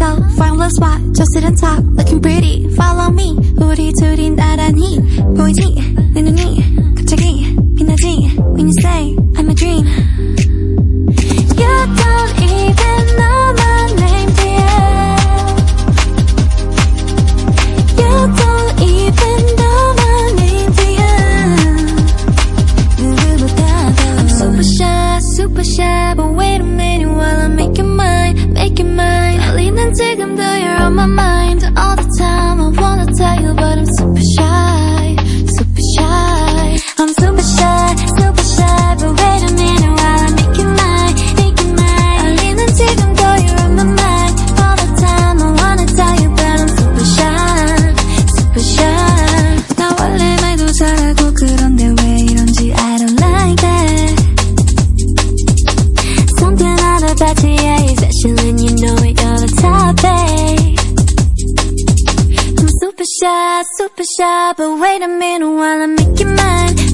go. Find Formless spot, just sitting top Looking pretty, follow me. 우리 둘이 나란히 보이지? 내 눈이 갑자기 빛나지? When you say I'm a dream. You don't even know my name dear You don't even know my name dear I'm super shy, super shy shy, super shy But wait a minute while I make you mine